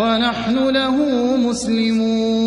وَنَحْنُ لَهُ مُسْلِمُونَ.